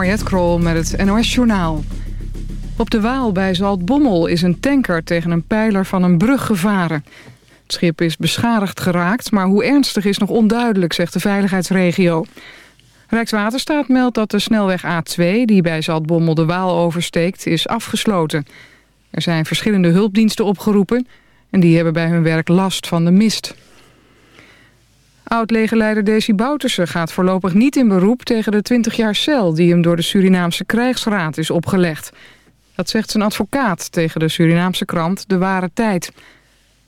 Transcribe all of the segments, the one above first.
Mariette Krol met het NOS Journaal. Op de Waal bij Zaltbommel is een tanker tegen een pijler van een brug gevaren. Het schip is beschadigd geraakt, maar hoe ernstig is nog onduidelijk, zegt de veiligheidsregio. Rijkswaterstaat meldt dat de snelweg A2, die bij Zaltbommel de Waal oversteekt, is afgesloten. Er zijn verschillende hulpdiensten opgeroepen en die hebben bij hun werk last van de mist. Oud-legerleider Desi Bouterse gaat voorlopig niet in beroep tegen de 20 jaar cel die hem door de Surinaamse krijgsraad is opgelegd. Dat zegt zijn advocaat tegen de Surinaamse krant De Ware Tijd.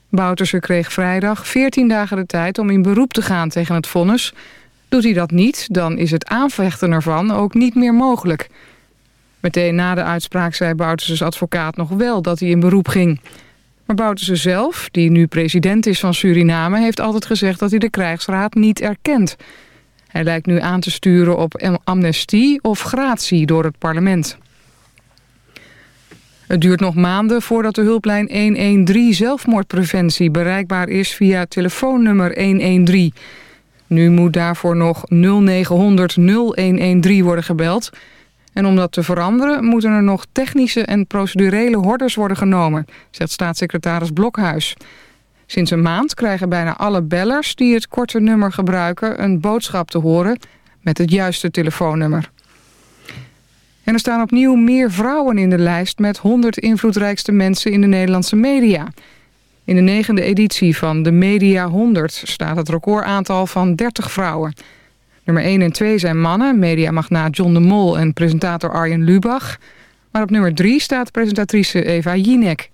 Bouterse kreeg vrijdag 14 dagen de tijd om in beroep te gaan tegen het vonnis. Doet hij dat niet, dan is het aanvechten ervan ook niet meer mogelijk. Meteen na de uitspraak zei Bouterses advocaat nog wel dat hij in beroep ging. Maar Bouterse zelf, die nu president is van Suriname... heeft altijd gezegd dat hij de krijgsraad niet erkent. Hij lijkt nu aan te sturen op amnestie of gratie door het parlement. Het duurt nog maanden voordat de hulplijn 113 zelfmoordpreventie bereikbaar is via telefoonnummer 113. Nu moet daarvoor nog 0900 0113 worden gebeld. En om dat te veranderen moeten er nog technische en procedurele hordes worden genomen, zegt staatssecretaris Blokhuis. Sinds een maand krijgen bijna alle bellers die het korte nummer gebruiken een boodschap te horen met het juiste telefoonnummer. En er staan opnieuw meer vrouwen in de lijst met 100 invloedrijkste mensen in de Nederlandse media. In de negende editie van de Media 100 staat het recordaantal van 30 vrouwen. Nummer 1 en 2 zijn mannen, mediamagnaat John de Mol en presentator Arjen Lubach. Maar op nummer 3 staat presentatrice Eva Jinek.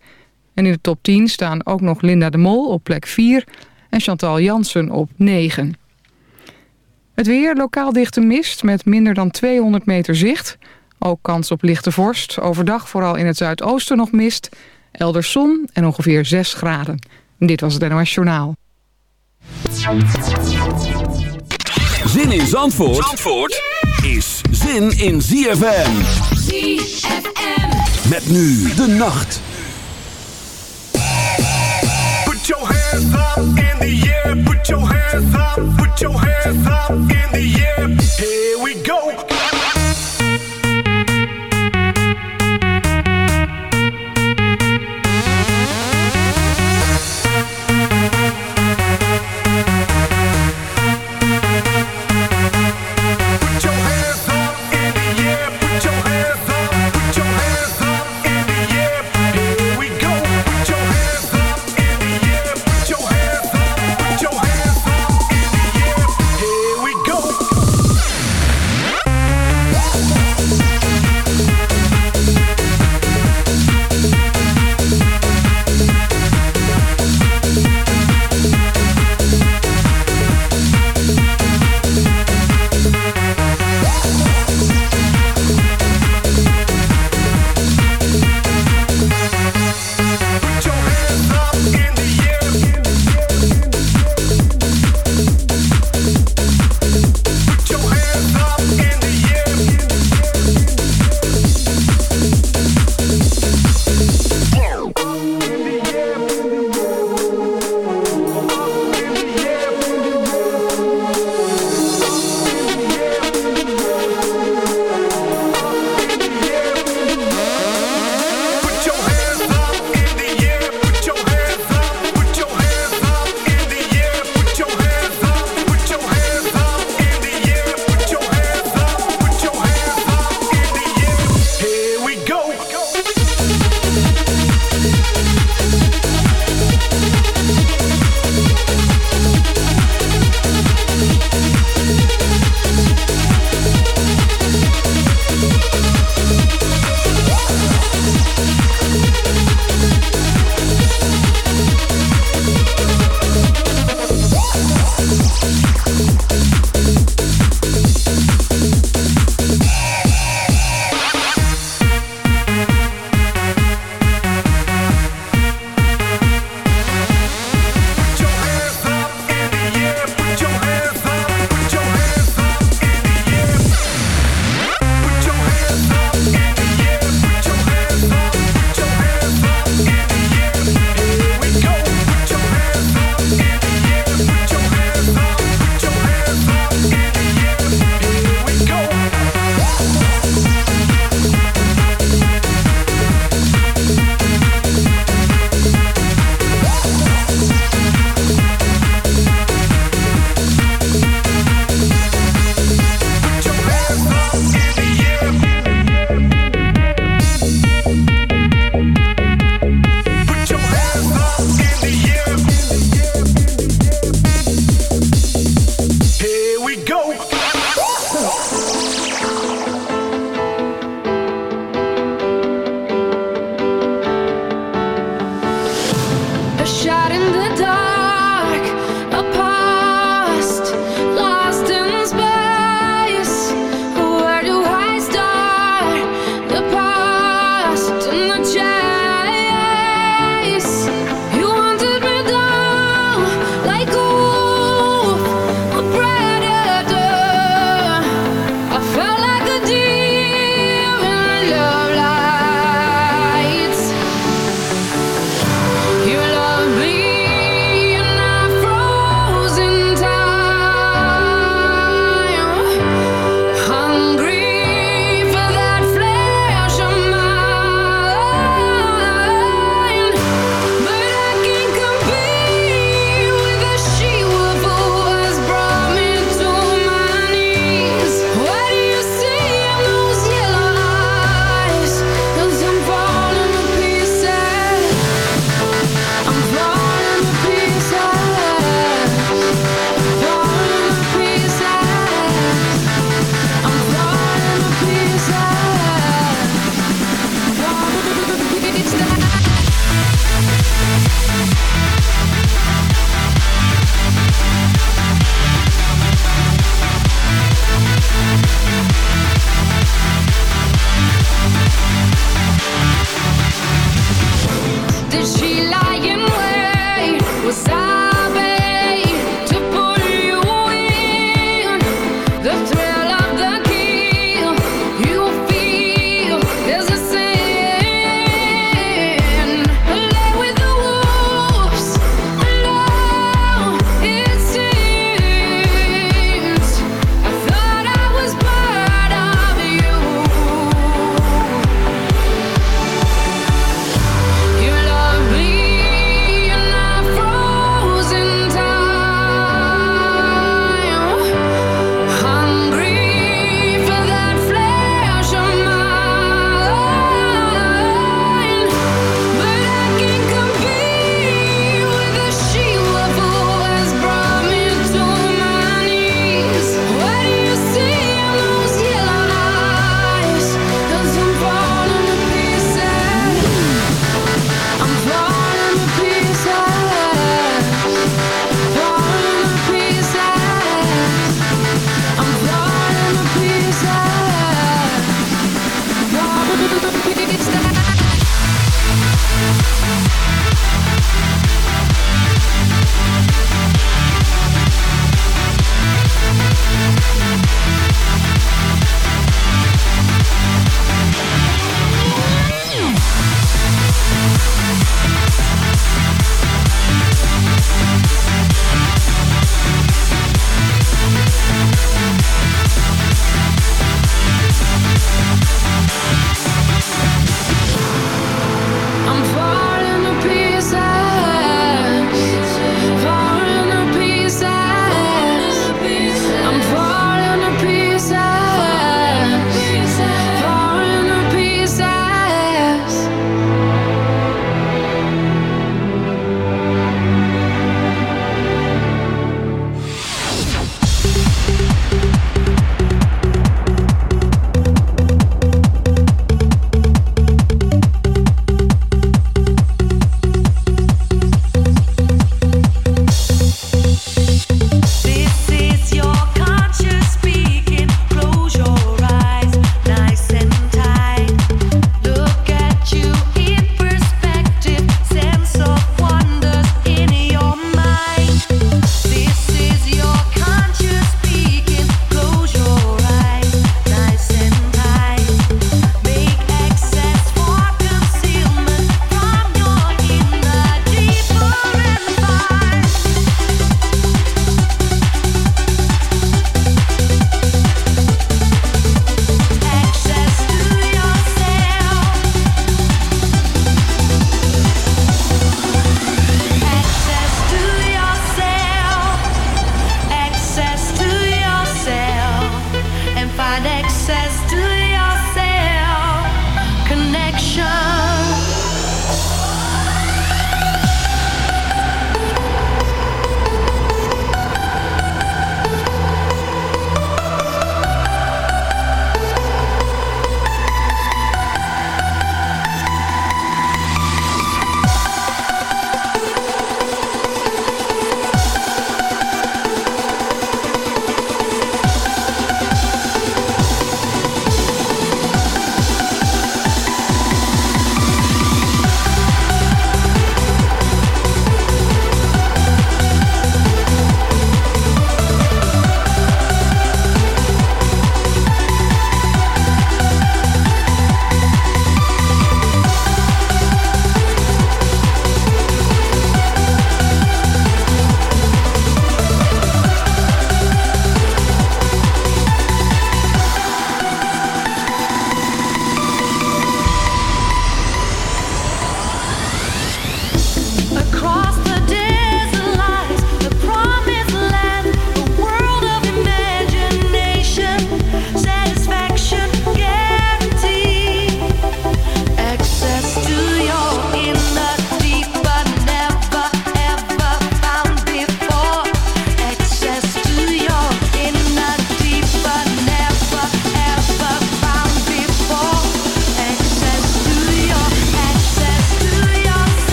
En in de top 10 staan ook nog Linda de Mol op plek 4 en Chantal Jansen op 9. Het weer, lokaal dichte mist met minder dan 200 meter zicht... Ook kans op lichte vorst. Overdag vooral in het zuidoosten nog mist. Elders zon en ongeveer 6 graden. Dit was het NOS Journaal. Zin in Zandvoort, Zandvoort is zin in ZFM. ZFM. Met nu de nacht. Put your hands up in the air. Put your hands up. Put your hands up in the air.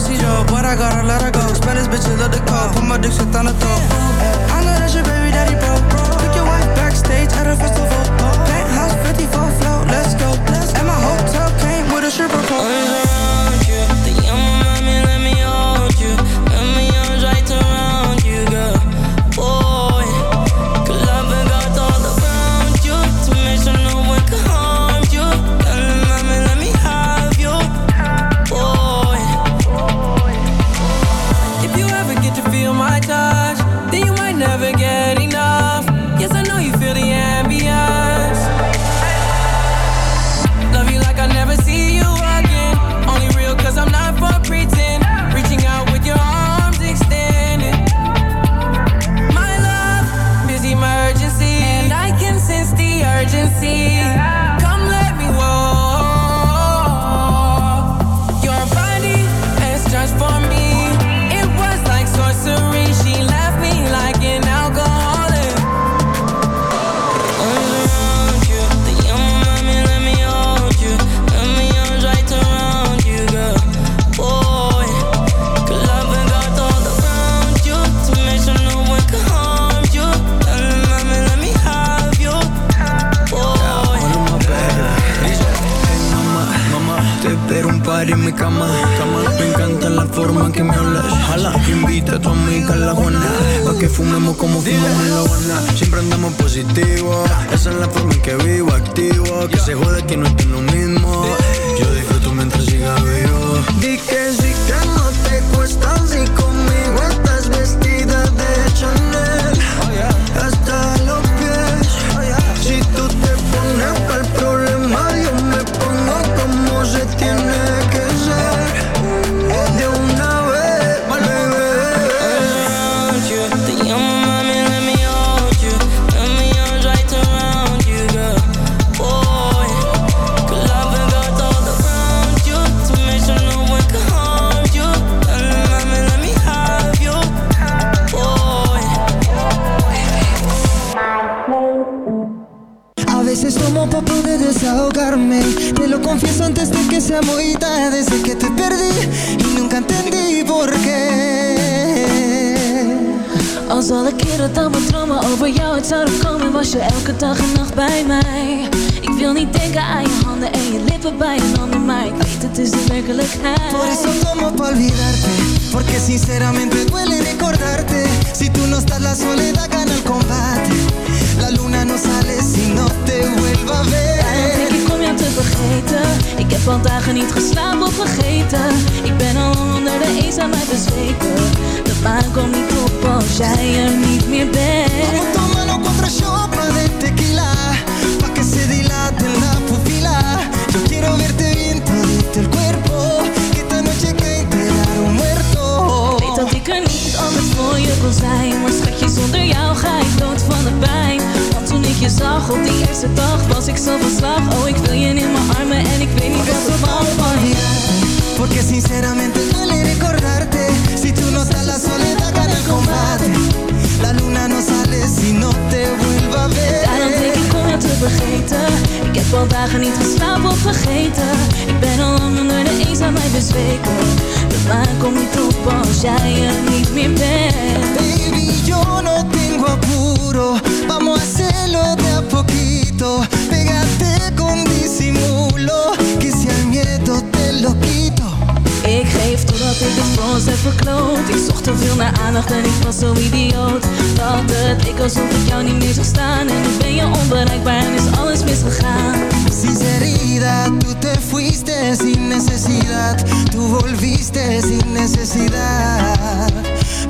is hero, but I gotta let her go. Spanish bitches love the code, put my dick shit on the top. mi cama. Me encanta la forma que me hablas. Jala, invita a tu amiga a la Juana. Pa' que fumemos como fumamos en la Habana. Siempre andamos positivo. Esa es la forma en que vivo, activo. Que se jode que no estoy lo mismo. Yo disfruto mientras siga vivo. alle keren dat mijn dromen over jou het zouden komen Was je elke dag en nacht bij mij. Ik wil niet denken aan je handen en je lippen bij een ander Maar ik weet het is de werkelijkheid. Por eso tomo pa olvidarte Porque sinceramente duele recordarte. Si tú no estás la soledad gana el combate. La luna no sale si no te vuelva a ver. Ik vergeten. Ik heb al dagen niet geslapen of vergeten. Ik ben al onder de eens aan mij bezweken. Maar kom niet op als jij er niet meer bent. Vamos tomando contra sopa de tequila. Pa' que se dilate la pupila. Yo quiero verte bien todito el cuerpo. Que esta noche que enterar un muerto. Weet dat ik er niet anders voor je kon zijn. Maar schatje, zonder jou ga ik dood van de pijn. Want toen ik je zag op die eerste dag was ik zo van slag. Oh, ik wil je in mijn armen en ik weet niet wat ik van je. Porque sinceramente vergeten. Ik heb al dagen niet geslapen of vergeten. Ik ben al lang onder de eens aan mij bezweken. De maan komt niet op als jij er niet meer bent. Baby, yo no tengo apuro Vamos a hacerlo de a poquito. Pégate con disimulo. Que si al miedo te lo quito alles heb verkloot. Ik zocht te veel naar aandacht en ik was zo idioot. Dat het ik alsof ik jou niet meer zag staan. En nu ben je onbereikbaar en is alles misgegaan. Sinceridad, tú te fuiste sin necesidad. Tú volviste sin necesidad.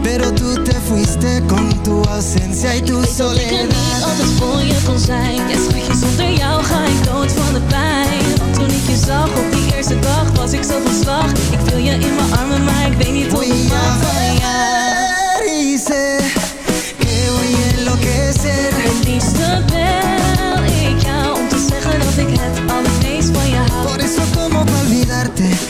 Pero tú te fuiste con tu ausencia y tu ik soledad Ik weet dat ik er niet altijd voor je kon zijn. Ja schatje, zonder jou ga ik dood van de pijn toen ik je zag. Op die eerste dag was ik zo van slag. Ik viel je in mijn armen, maar ik weet niet hoe ik maak van jou Het liefste bel ik jou om te zeggen dat ik het allermeest van je hou. Por eso como olvidarte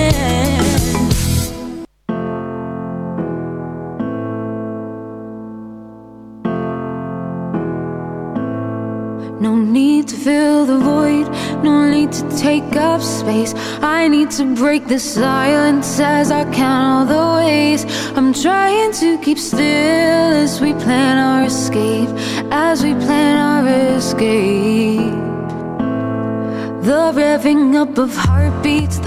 to take up space. I need to break the silence as I count all the ways. I'm trying to keep still as we plan our escape, as we plan our escape. The revving up of heartbeats,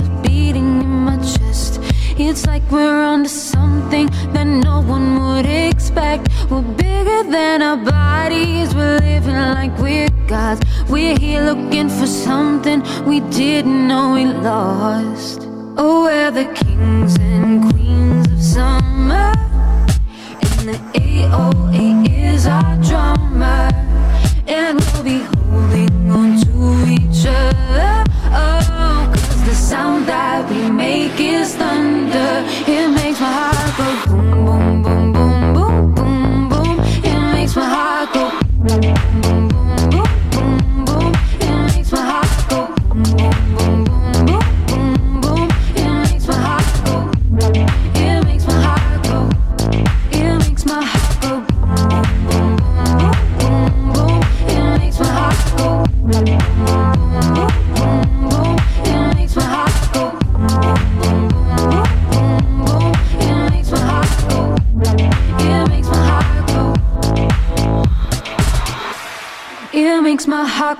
It's like we're onto something that no one would expect. We're bigger than our bodies, we're living like we're gods. We're here looking for something we didn't know we lost. Oh, we're the kings and queens of summer. And the AOA is our drummer. And we'll be holding on to each other. Oh, sound that we make is thunder. It makes my heart go boom,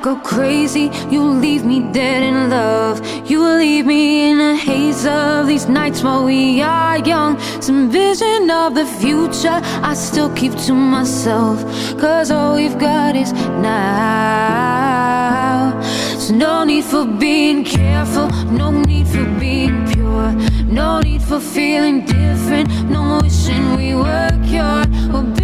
go crazy. You leave me dead in love. You leave me in a haze of these nights while we are young. Some vision of the future I still keep to myself. Cause all we've got is now. So no need for being careful, no need for being pure. No need for feeling different, no wishing we were cured. We're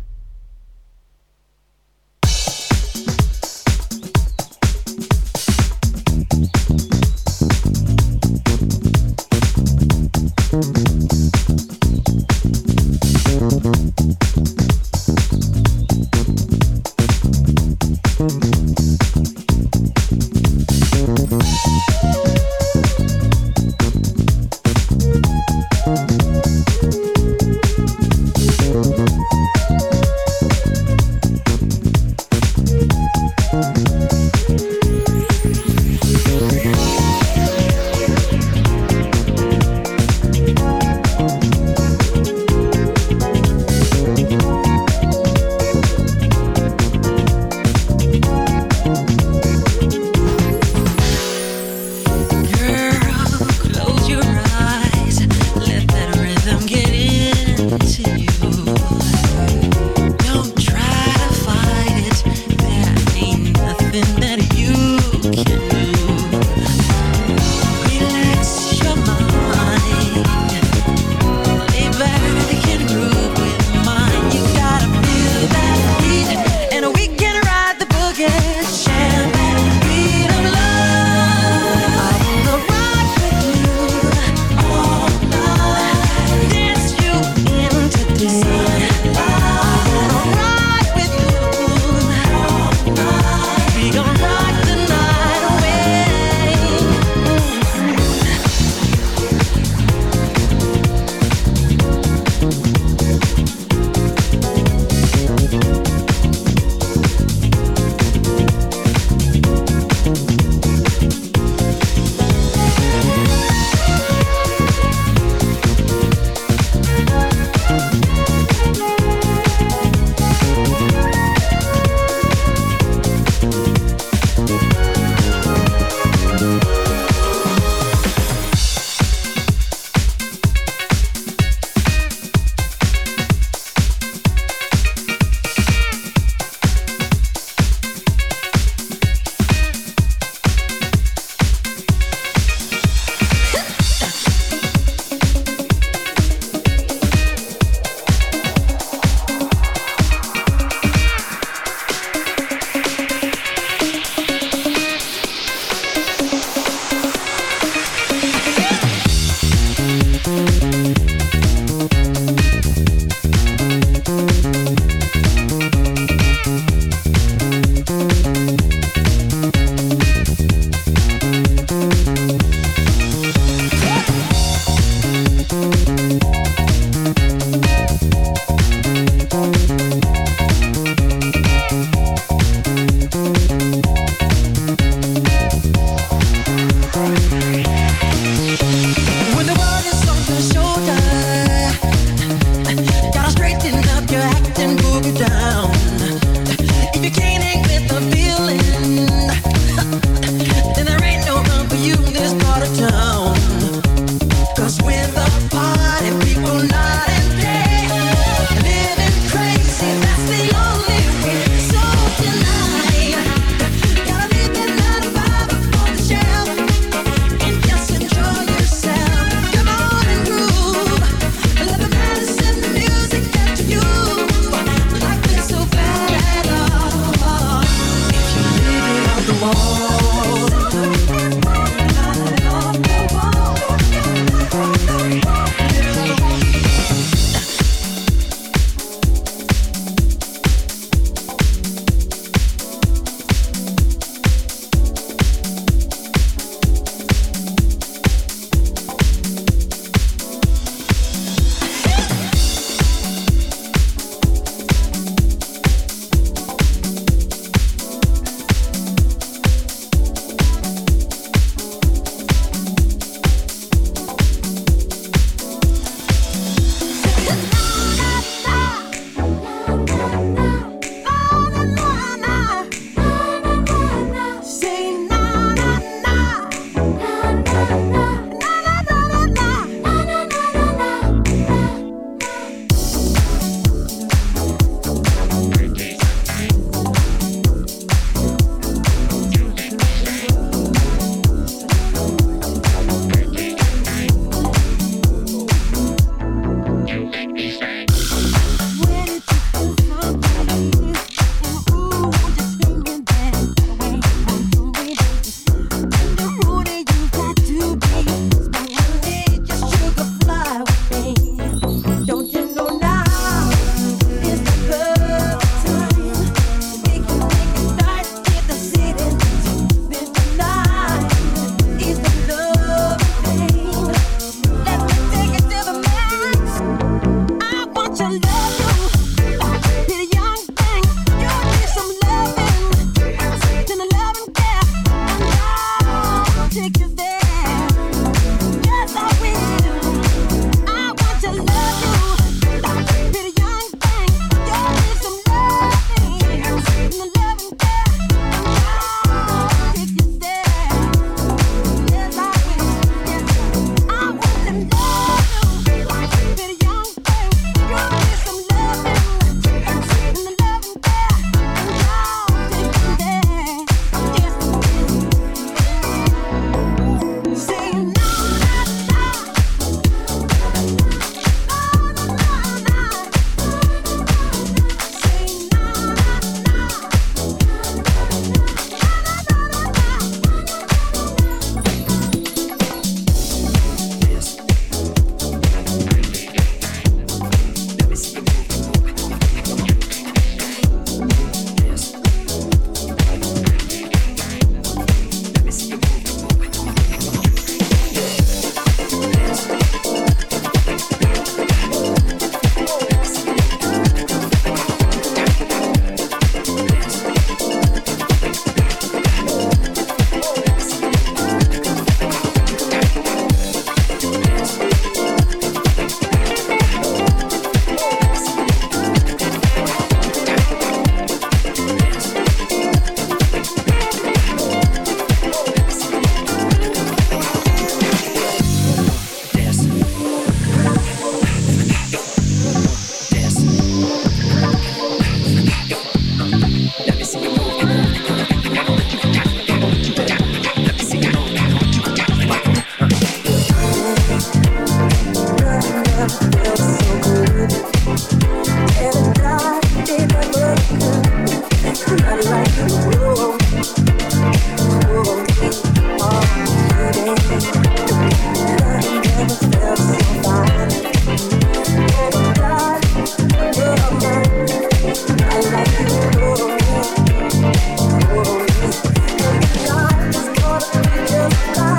still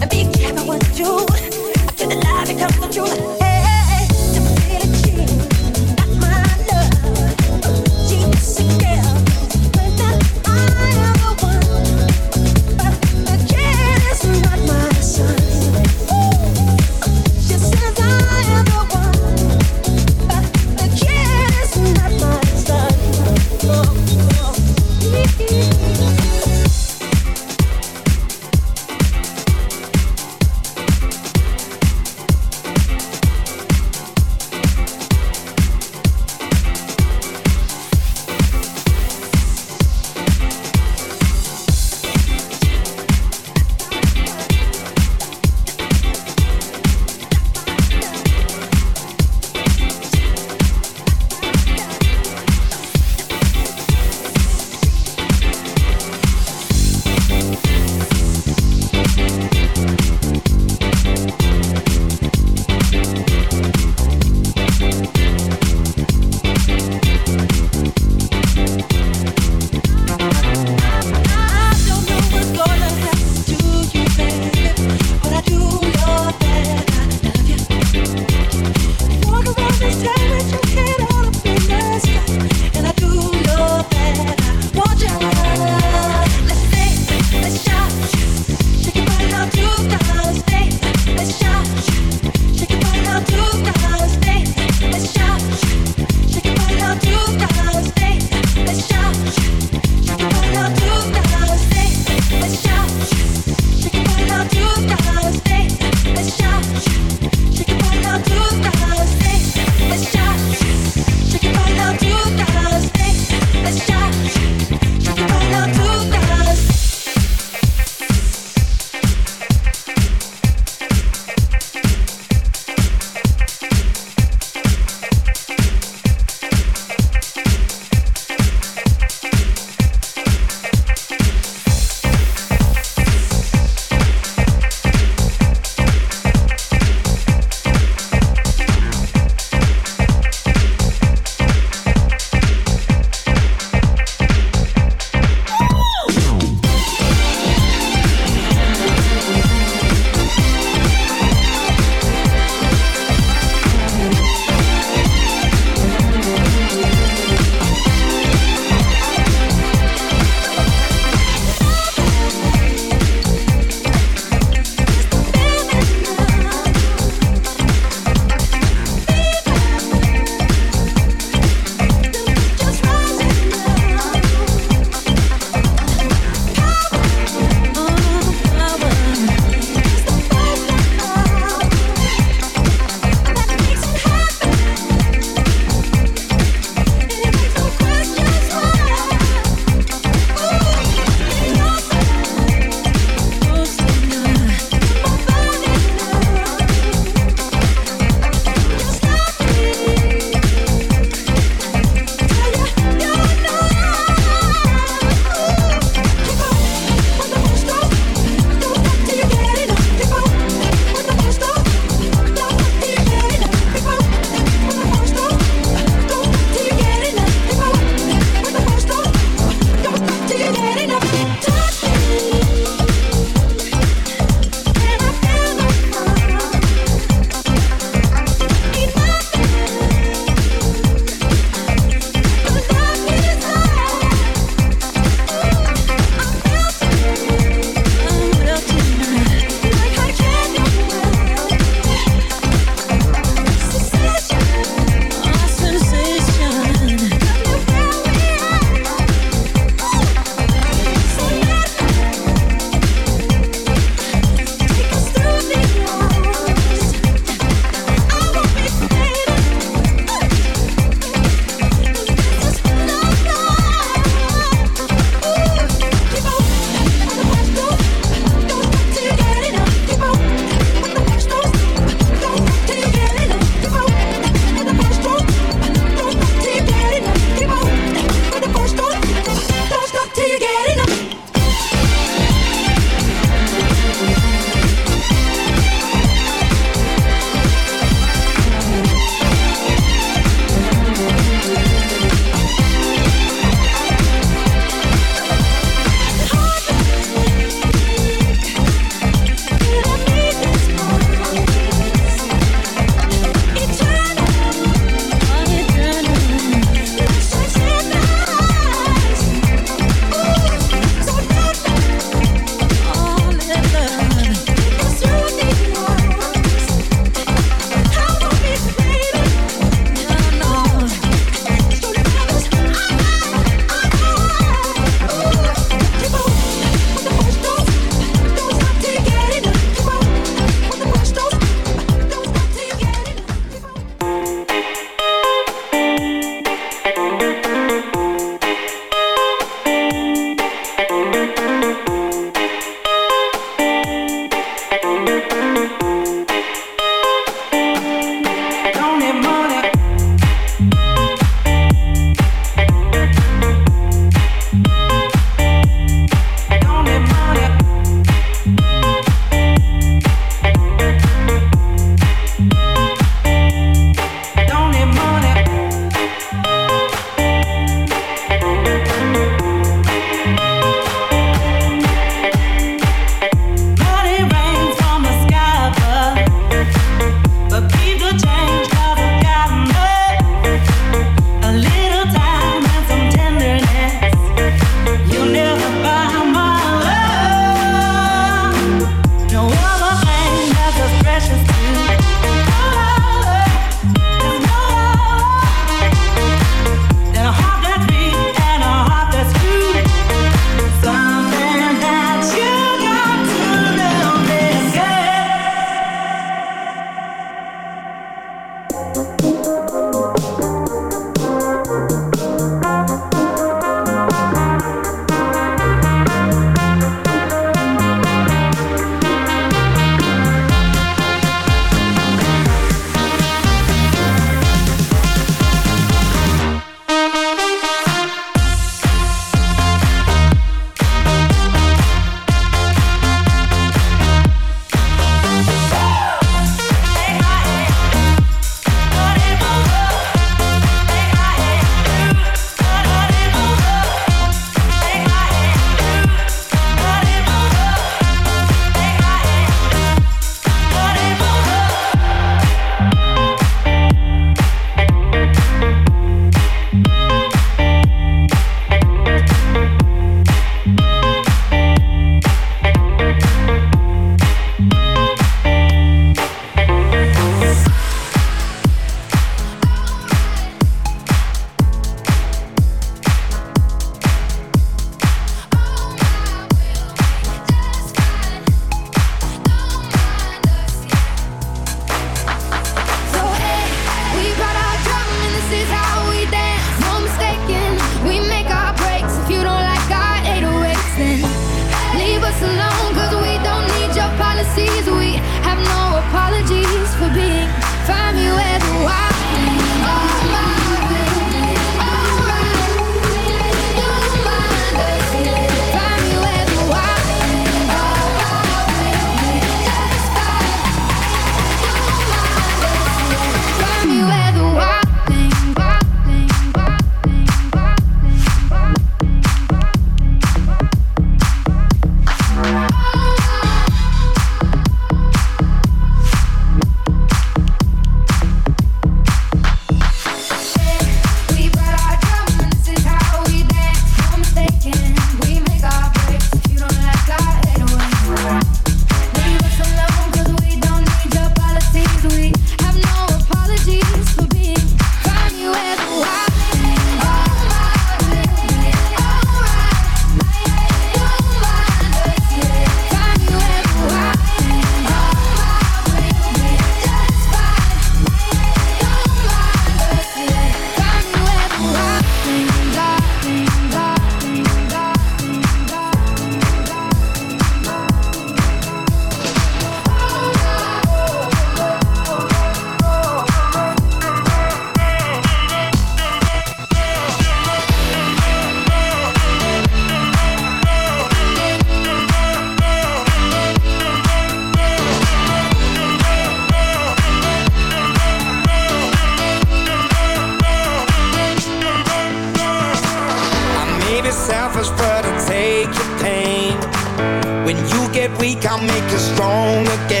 make you strong again.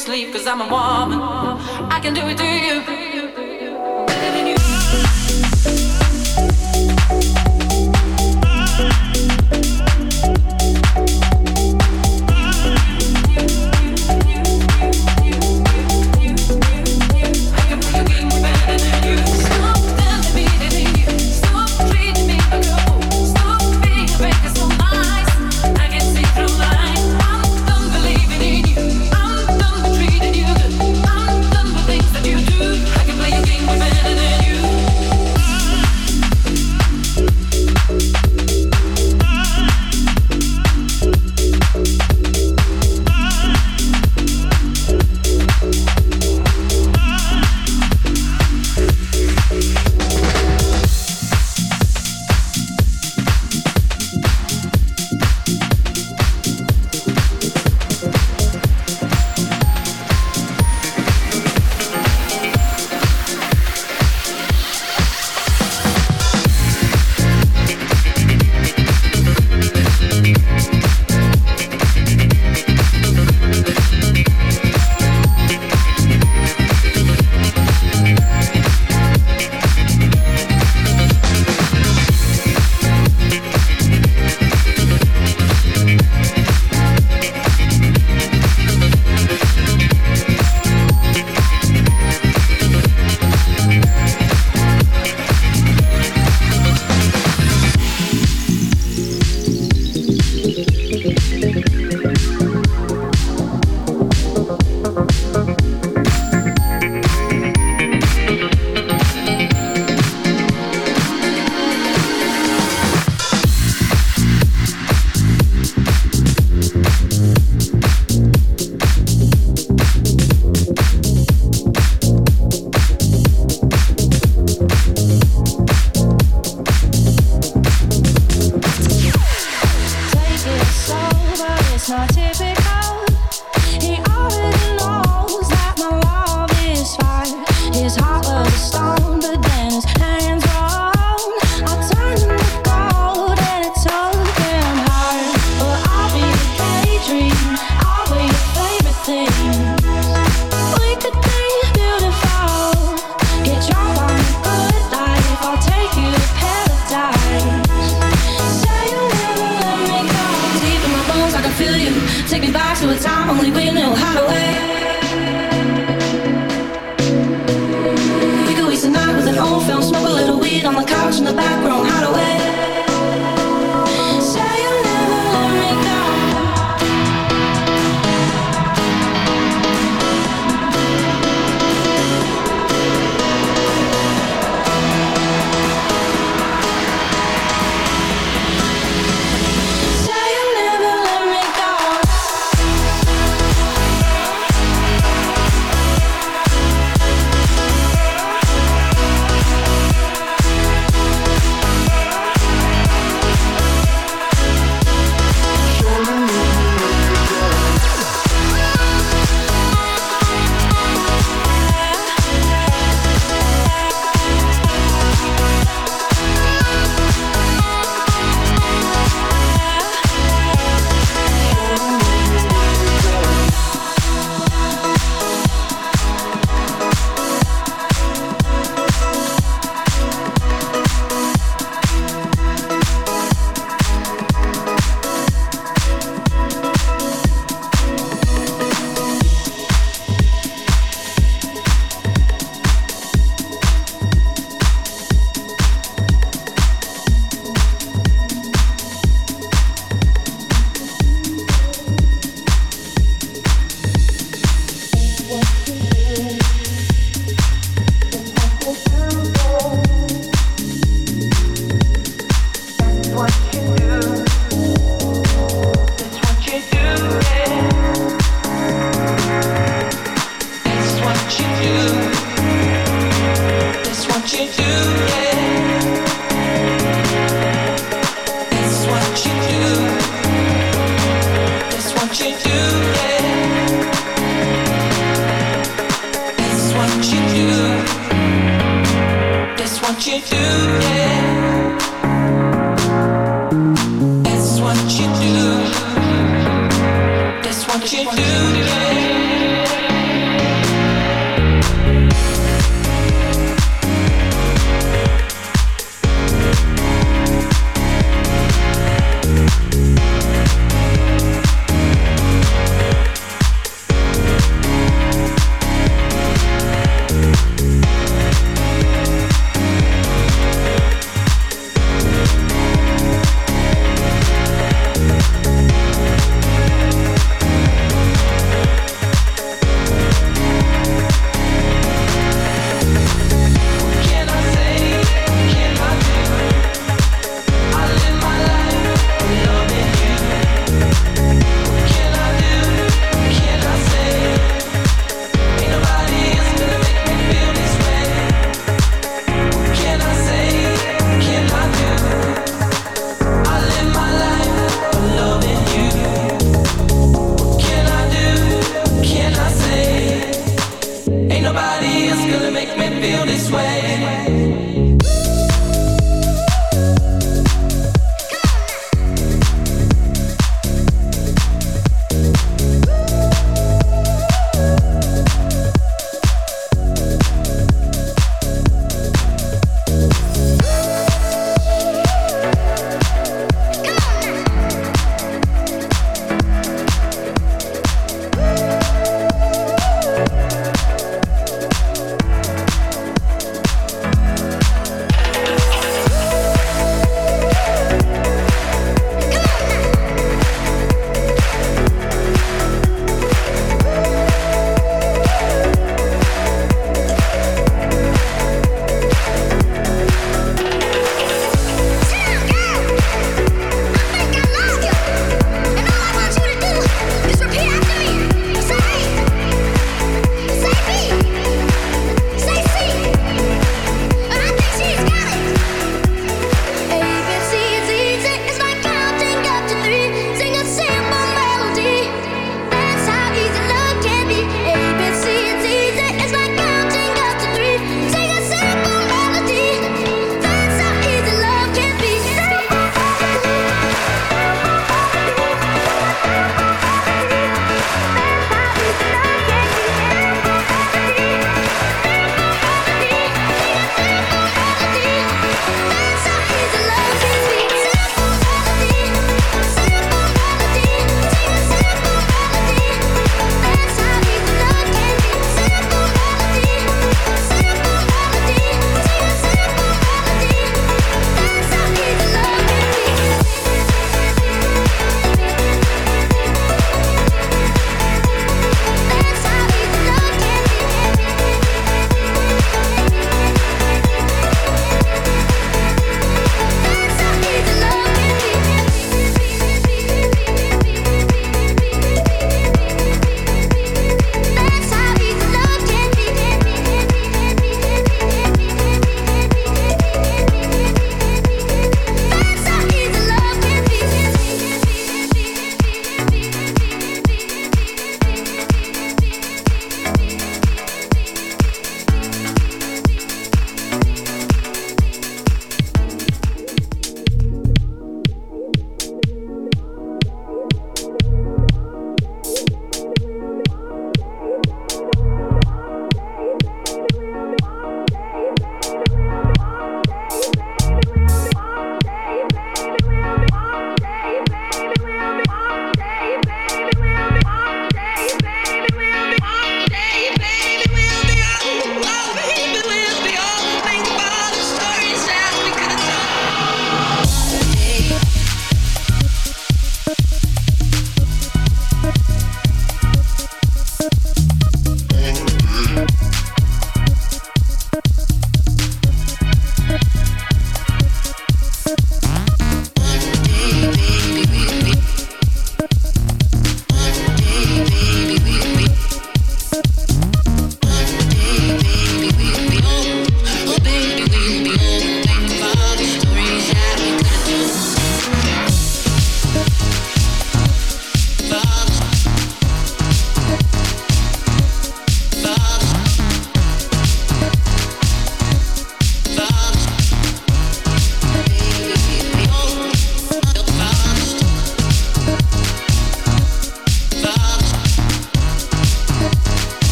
sleep, cause I'm a woman. I can do it to you.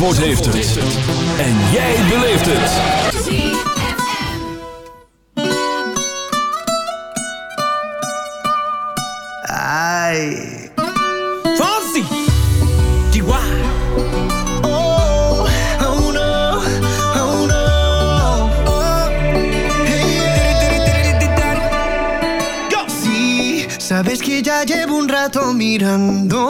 Zandvoort heeft het. En jij beleeft het. Fonsi, Chihuahua. Oh, oh no, oh. Oh, sabes que ya llevo un rato mirándote.